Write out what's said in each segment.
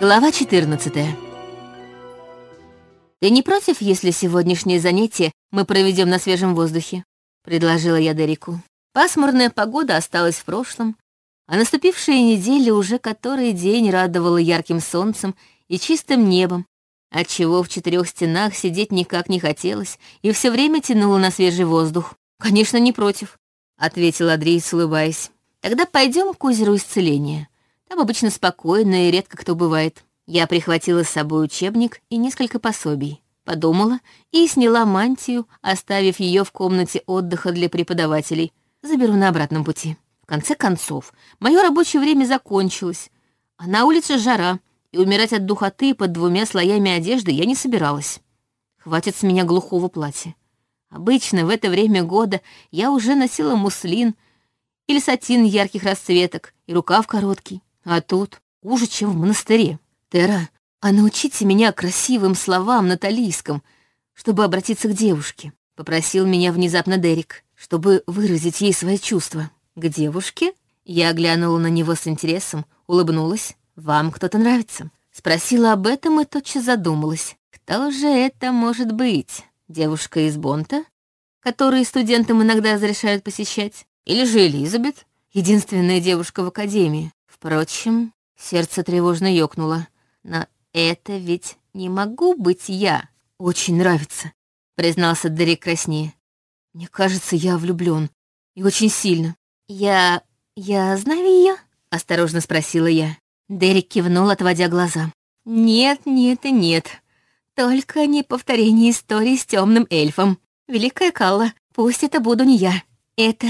Глава 14 «Ты не против, если сегодняшнее занятие мы проведем на свежем воздухе?» — предложила я Дереку. Пасмурная погода осталась в прошлом, а наступившая неделя уже который день радовала ярким солнцем и чистым небом, отчего в четырех стенах сидеть никак не хотелось и все время тянуло на свежий воздух. «Конечно, не против», — ответил Адрейс, улыбаясь. «Тогда пойдем к озеру исцеления. Там обычно спокойно и редко кто бывает. Я прихватила с собой учебник и несколько пособий. Подумала и сняла мантию, оставив ее в комнате отдыха для преподавателей. Заберу на обратном пути. В конце концов, мое рабочее время закончилось, а на улице жара, и умирать от духоты под двумя слоями одежды я не собиралась. Хватит с меня глухого платья. Обычно в это время года я уже носила муслин или сатин ярких расцветок и рукав короткий. А тут хуже, чем в монастыре. Тера, а научите меня красивым словам на талийском, чтобы обратиться к девушке, попросил меня внезапно Дерек, чтобы выразить ей свои чувства. К девушке? Я глянула на него с интересом, улыбнулась. «Вам кто-то нравится?» Спросила об этом и тотчас задумалась. Кто же это может быть? Девушка из Бонта, которую студентам иногда разрешают посещать? Или же Элизабет, единственная девушка в академии? Впрочем, сердце тревожно ёкнуло. Но это ведь не могу быть я. Очень нравится, признался Дерек краснее. Мне кажется, я влюблён. И очень сильно. Я... я знаю её? Осторожно спросила я. Дерек кивнул, отводя глаза. Нет, нет и нет. Только не повторение истории с темным эльфом. Великая Калла, пусть это буду не я. Это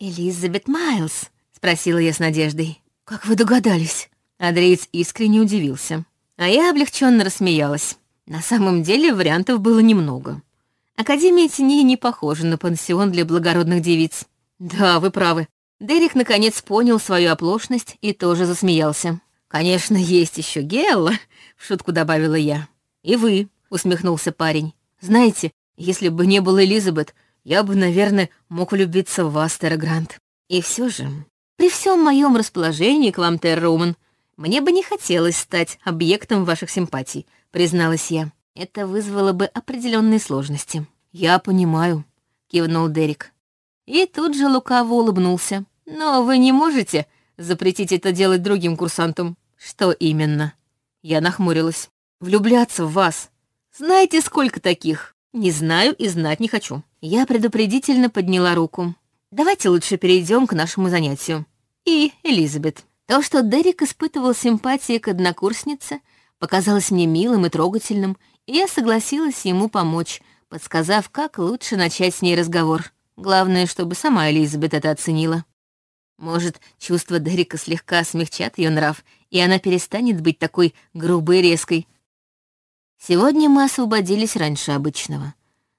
Элизабет Майлз, спросила я с надеждой. «Как вы догадались?» Андреец искренне удивился. А я облегченно рассмеялась. На самом деле вариантов было немного. Академия теней не похожа на пансион для благородных девиц. Да, вы правы. Дерек наконец понял свою оплошность и тоже засмеялся. «Конечно, есть еще Гелла», — в шутку добавила я. «И вы», — усмехнулся парень. «Знаете, если бы не было Элизабет, я бы, наверное, мог влюбиться в вас, Грант. И все же при всем моем расположении к вам, Терроуман, мне бы не хотелось стать объектом ваших симпатий, призналась я. Это вызвало бы определенные сложности. Я понимаю, кивнул Дерек. И тут же лукаво улыбнулся. Но вы не можете запретить это делать другим курсантам. Что именно? Я нахмурилась. Влюбляться в вас. Знаете, сколько таких? Не знаю и знать не хочу. Я предупредительно подняла руку. Давайте лучше перейдем к нашему занятию. И Элизабет. То, что Дерек испытывал симпатии к однокурснице, показалось мне милым и трогательным, и я согласилась ему помочь, подсказав, как лучше начать с ней разговор. Главное, чтобы сама Элизабет это оценила. Может, чувства Дерека слегка смягчат ее нрав, и она перестанет быть такой грубой и резкой. Сегодня мы освободились раньше обычного.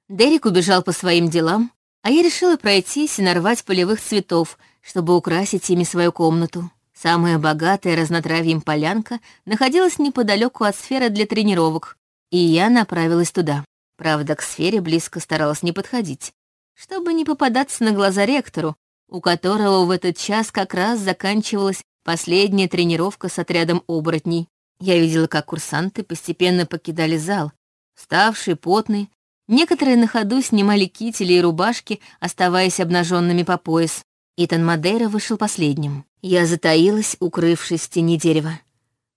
Дерек убежал по своим делам, а я решила пройтись и нарвать полевых цветов, чтобы украсить ими свою комнату. Самая богатая разнотравьем полянка находилась неподалеку от сферы для тренировок, и я направилась туда. Правда, к сфере близко старалась не подходить, чтобы не попадаться на глаза ректору, у которого в этот час как раз заканчивалась последняя тренировка с отрядом оборотней. Я видела, как курсанты постепенно покидали зал, ставшие, потные, Некоторые на ходу снимали кители и рубашки, оставаясь обнаженными по пояс. Итан Мадейра вышел последним. Я затаилась, укрывшись в тени дерева.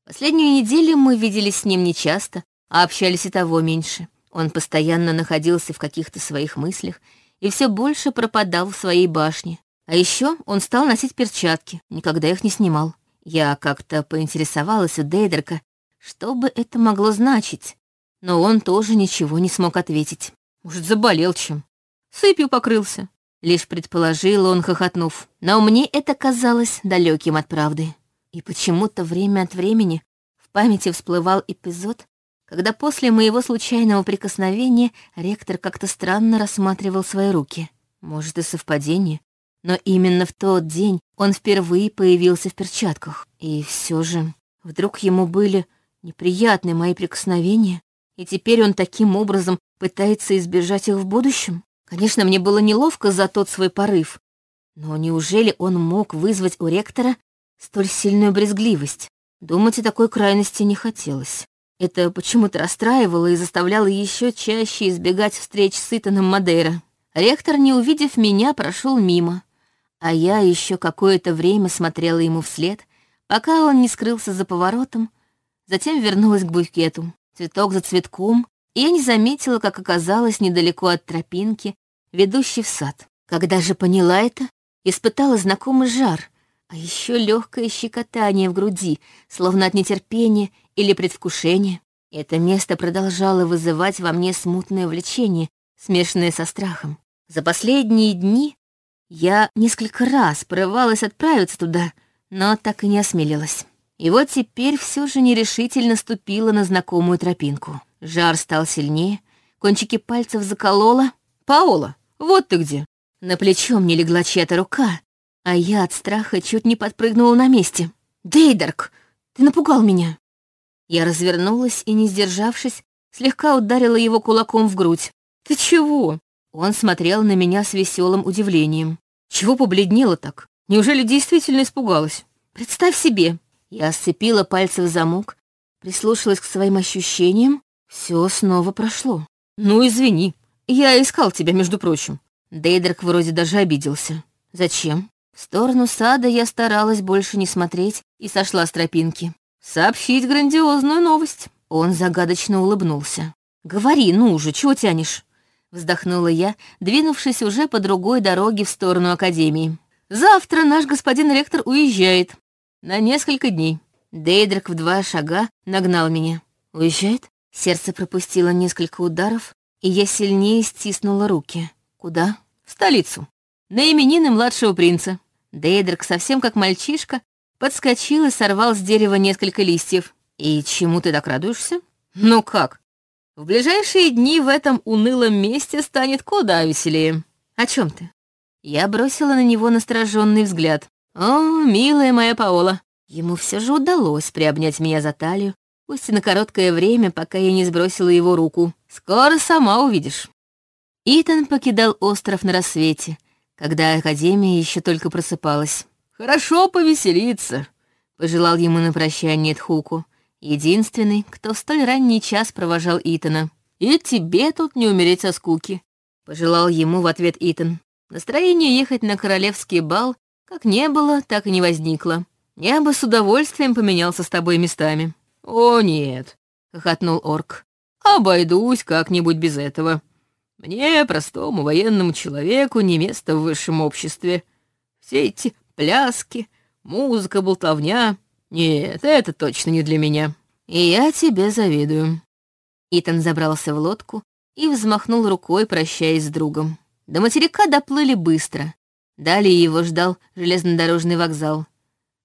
Последнюю неделю мы виделись с ним нечасто, а общались и того меньше. Он постоянно находился в каких-то своих мыслях и все больше пропадал в своей башне. А еще он стал носить перчатки, никогда их не снимал. Я как-то поинтересовалась у Дейдерка, что бы это могло значить, но он тоже ничего не смог ответить. Может, заболел чем. Сыпью покрылся. Лишь предположил он, хохотнув. Но мне это казалось далеким от правды. И почему-то время от времени в памяти всплывал эпизод, когда после моего случайного прикосновения ректор как-то странно рассматривал свои руки. Может, и совпадение, но именно в тот день он впервые появился в перчатках. И все же вдруг ему были неприятны мои прикосновения, и теперь он таким образом пытается избежать их в будущем? Конечно, мне было неловко за тот свой порыв. Но неужели он мог вызвать у ректора столь сильную брезгливость? Думать о такой крайности не хотелось. Это почему-то расстраивало и заставляло еще чаще избегать встреч с Итаном Мадейра. Ректор, не увидев меня, прошел мимо, а я еще какое-то время смотрела ему вслед, пока он не скрылся за поворотом, затем вернулась к букету. Цветок за цветком, и я не заметила, как оказалась недалеко от тропинки, ведущей в сад. Когда же поняла это, испытала знакомый жар, а еще легкое щекотание в груди, словно от нетерпения или предвкушения. Это место продолжало вызывать во мне смутное влечение, смешанное со страхом. За последние дни я несколько раз порывалась отправиться туда, но так и не осмелилась. И вот теперь все же нерешительно ступила на знакомую тропинку. Жар стал сильнее, кончики пальцев заколола. «Паола, вот ты где!» На плечо мне легла чья-то рука, а я от страха чуть не подпрыгнула на месте. «Дейдарк, ты напугал меня!» Я развернулась и, не сдержавшись, слегка ударила его кулаком в грудь. «Ты чего?» Он смотрел на меня с веселым удивлением. «Чего побледнела так? Неужели действительно испугалась? Представь себе!» Я сцепила пальцы в замок, прислушалась к своим ощущениям. Все снова прошло. «Ну, извини. Я искал тебя, между прочим». Дейдрак вроде даже обиделся. «Зачем?» В сторону сада я старалась больше не смотреть и сошла с тропинки. «Сообщить грандиозную новость». Он загадочно улыбнулся. «Говори, ну уже, чего тянешь?» Вздохнула я, двинувшись уже по другой дороге в сторону Академии. «Завтра наш господин ректор уезжает. На несколько дней». Дейдрак в два шага нагнал меня. «Уезжает?» Сердце пропустило несколько ударов, и я сильнее стиснула руки. «Куда?» «В столицу. На именины младшего принца». Дейдрак, совсем как мальчишка, подскочил и сорвал с дерева несколько листьев. «И чему ты так радуешься?» «Ну как? В ближайшие дни в этом унылом месте станет куда веселее. О чем ты? Я бросила на него настороженный взгляд. О, милая моя Паола. Ему все же удалось приобнять меня за талию, пусть и на короткое время, пока я не сбросила его руку. Скоро сама увидишь. Итан покидал остров на рассвете, когда Академия еще только просыпалась. «Хорошо повеселиться», — пожелал ему на прощание Тхуку. Единственный, кто в столь ранний час провожал Итана. «И тебе тут не умереть со скуки», — пожелал ему в ответ Итан. Настроение ехать на королевский бал как не было, так и не возникло. Я бы с удовольствием поменялся с тобой местами. «О, нет», — хохотнул орк. «Обойдусь как-нибудь без этого. Мне, простому военному человеку, не место в высшем обществе. Все эти пляски, музыка, болтовня «Нет, это точно не для меня. И я тебе завидую». Итан забрался в лодку и взмахнул рукой, прощаясь с другом. До материка доплыли быстро. Далее его ждал железнодорожный вокзал.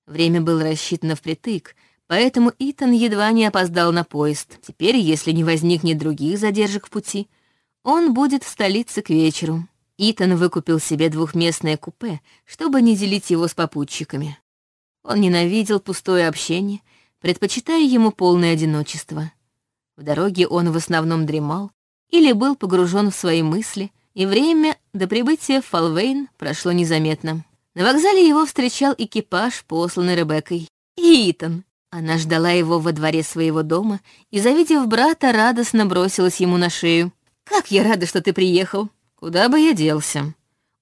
Время было рассчитано впритык, поэтому Итан едва не опоздал на поезд. Теперь, если не возникнет других задержек в пути, он будет в столице к вечеру. Итан выкупил себе двухместное купе, чтобы не делить его с попутчиками. Он ненавидел пустое общение, предпочитая ему полное одиночество. В дороге он в основном дремал или был погружен в свои мысли, и время до прибытия в Фалвейн прошло незаметно. На вокзале его встречал экипаж, посланный Ребеккой. И Итан. Она ждала его во дворе своего дома и, завидев брата, радостно бросилась ему на шею. «Как я рада, что ты приехал! Куда бы я делся?»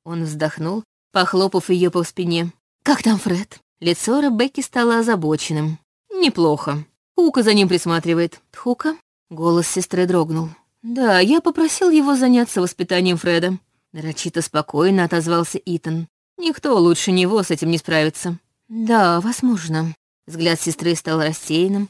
Он вздохнул, похлопав ее по спине. «Как там Фред?» Лицо Ребекки стало озабоченным. «Неплохо. Хука за ним присматривает». «Хука?» Голос сестры дрогнул. «Да, я попросил его заняться воспитанием Фреда». Нарочито спокойно отозвался Итан. «Никто лучше него с этим не справится». «Да, возможно». Взгляд сестры стал рассеянным.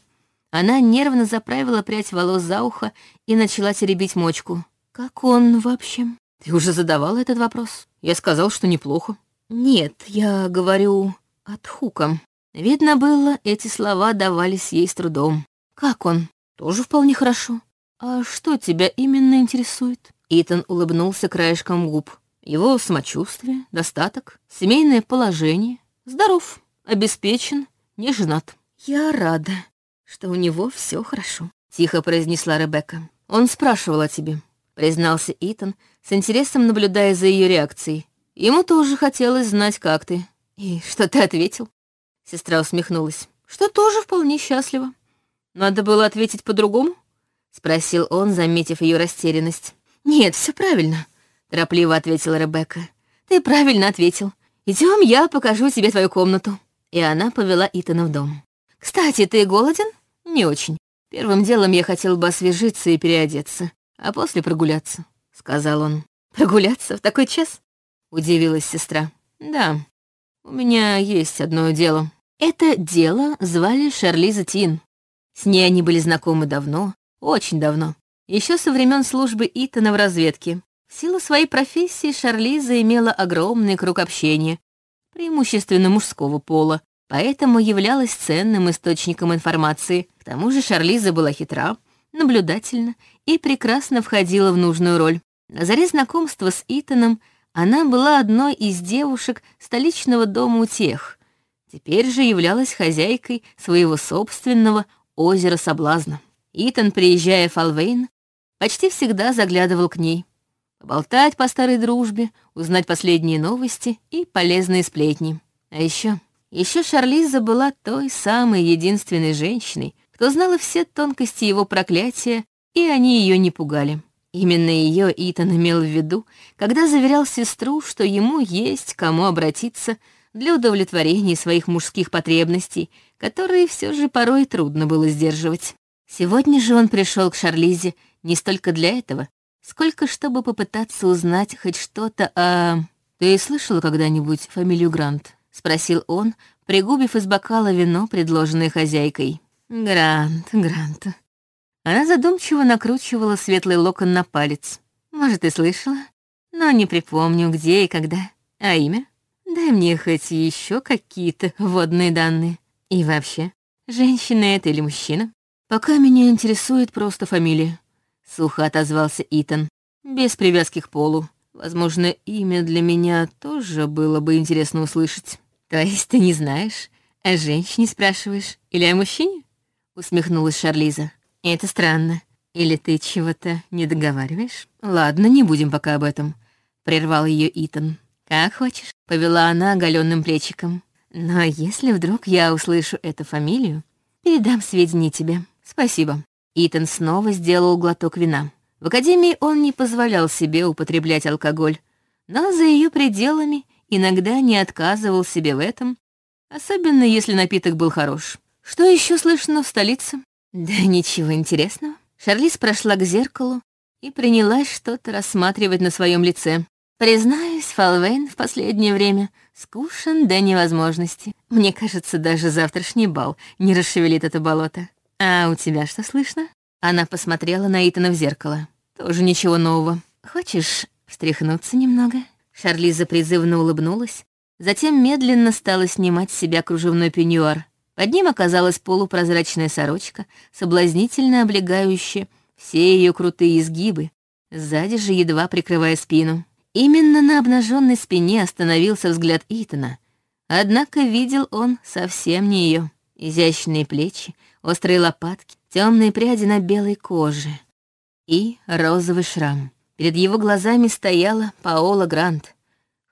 Она нервно заправила прядь волос за ухо и начала теребить мочку. «Как он вообще?» «Ты уже задавал этот вопрос?» «Я сказал, что неплохо». «Нет, я говорю...» от Хука. Видно было, эти слова давались ей с трудом. «Как он? Тоже вполне хорошо. А что тебя именно интересует?» Итан улыбнулся краешком губ. Его самочувствие, достаток, семейное положение. Здоров, обеспечен, не женат. «Я рада, что у него все хорошо», — тихо произнесла Ребекка. «Он спрашивал о тебе», — признался Итан, с интересом наблюдая за ее реакцией. «Ему тоже хотелось знать, как ты. «И что ты ответил?» Сестра усмехнулась. что тоже вполне счастлива. Надо было ответить по-другому? Спросил он, заметив ее растерянность. Нет, все правильно, торопливо ответила Ребекка. Ты правильно ответил. Идем, я покажу тебе твою комнату. И она повела Итана в дом. Кстати, ты голоден? Не очень. Первым делом я хотел бы освежиться и переодеться, а после прогуляться, сказал он. Прогуляться в такой час? Удивилась сестра. Да, у меня есть одно дело. Это дело звали Шарлиза Тин. С ней они были знакомы давно, очень давно. Еще со времен службы Итана в разведке. В силу своей профессии Шарлиза имела огромный круг общения, преимущественно мужского пола, поэтому являлась ценным источником информации. К тому же Шарлиза была хитра, наблюдательна и прекрасно входила в нужную роль. На заре знакомства с Итаном она была одной из девушек столичного дома утех. Теперь же являлась хозяйкой своего собственного озера соблазна. Итан, приезжая в Алвейн, почти всегда заглядывал к ней. Поболтать по старой дружбе, узнать последние новости и полезные сплетни. А еще, еще Шарлиза была той самой единственной женщиной, кто знала все тонкости его проклятия, и они ее не пугали. Именно ее Итан имел в виду, когда заверял сестру, что ему есть кому обратиться для удовлетворения своих мужских потребностей, которые все же порой трудно было сдерживать. Сегодня же он пришел к Шарлизе не столько для этого, сколько чтобы попытаться узнать хоть что-то о... «Ты слышала когда-нибудь фамилию Грант?» — спросил он, пригубив из бокала вино, предложенное хозяйкой. «Грант, Грант», она задумчиво накручивала светлый локон на палец. Может, и слышала, но не припомню, где и когда. А имя? Дай мне хоть еще какие-то водные данные. И вообще, женщина это или мужчина? Пока меня интересует просто фамилия. Сухо отозвался Итан, без привязки к полу. Возможно, имя для меня тоже было бы интересно услышать. То есть ты не знаешь, о женщине спрашиваешь или о мужчине? Усмехнулась Шарлиза. Это странно. Или ты чего-то не договариваешь? Ладно, не будем пока об этом, прервал ее Итан. Как хочешь, повела она оголенным плечиком. Но если вдруг я услышу эту фамилию, передам сведения тебе. Спасибо. Итан снова сделал глоток вина. В академии он не позволял себе употреблять алкоголь, но за ее пределами иногда не отказывал себе в этом, особенно если напиток был хорош. Что еще слышно в столице? Да ничего интересного. Шарлиз прошла к зеркалу и принялась что-то рассматривать на своем лице. Признаюсь, Фалвейн в последнее время скушен до невозможности. Мне кажется, даже завтрашний бал не расшевелит это болото. А у тебя что слышно? Она посмотрела на Итана в зеркало. Тоже ничего нового. Хочешь встряхнуться немного? Шарлиза призывно улыбнулась, затем медленно стала снимать с себя кружевной пеньюар. Под ним оказалась полупрозрачная сорочка, соблазнительно облегающая все ее крутые изгибы, сзади же едва прикрывая спину. Именно на обнаженной спине остановился взгляд Итана, однако видел он совсем не ее. Изящные плечи, острые лопатки, темные пряди на белой коже и розовый шрам. Перед его глазами стояла Паола Грант,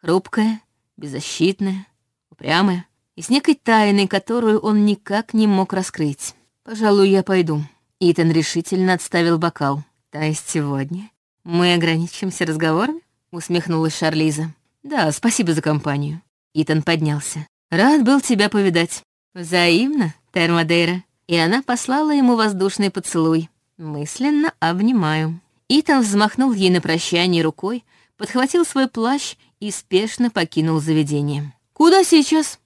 хрупкая, беззащитная, упрямая, и с некой тайной, которую он никак не мог раскрыть. «Пожалуй, я пойду». Итан решительно отставил бокал. «То есть сегодня мы ограничимся разговорами?» усмехнулась Шарлиза. «Да, спасибо за компанию». Итан поднялся. «Рад был тебя повидать». «Взаимно, Термадейра». И она послала ему воздушный поцелуй. Мысленно обнимаю. Итан взмахнул ей на прощание рукой, подхватил свой плащ и спешно покинул заведение. «Куда сейчас?»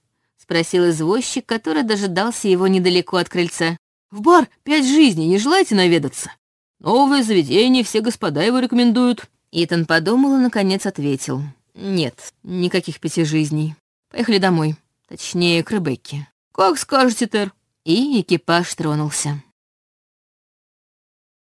спросил извозчик, который дожидался его недалеко от крыльца. «В бар пять жизней, не желаете наведаться? Новое заведение, все господа его рекомендуют». Итан подумал и, наконец, ответил. «Нет, никаких пяти жизней. Поехали домой. Точнее, к Ребекке». «Как скажете, Тер». И экипаж тронулся.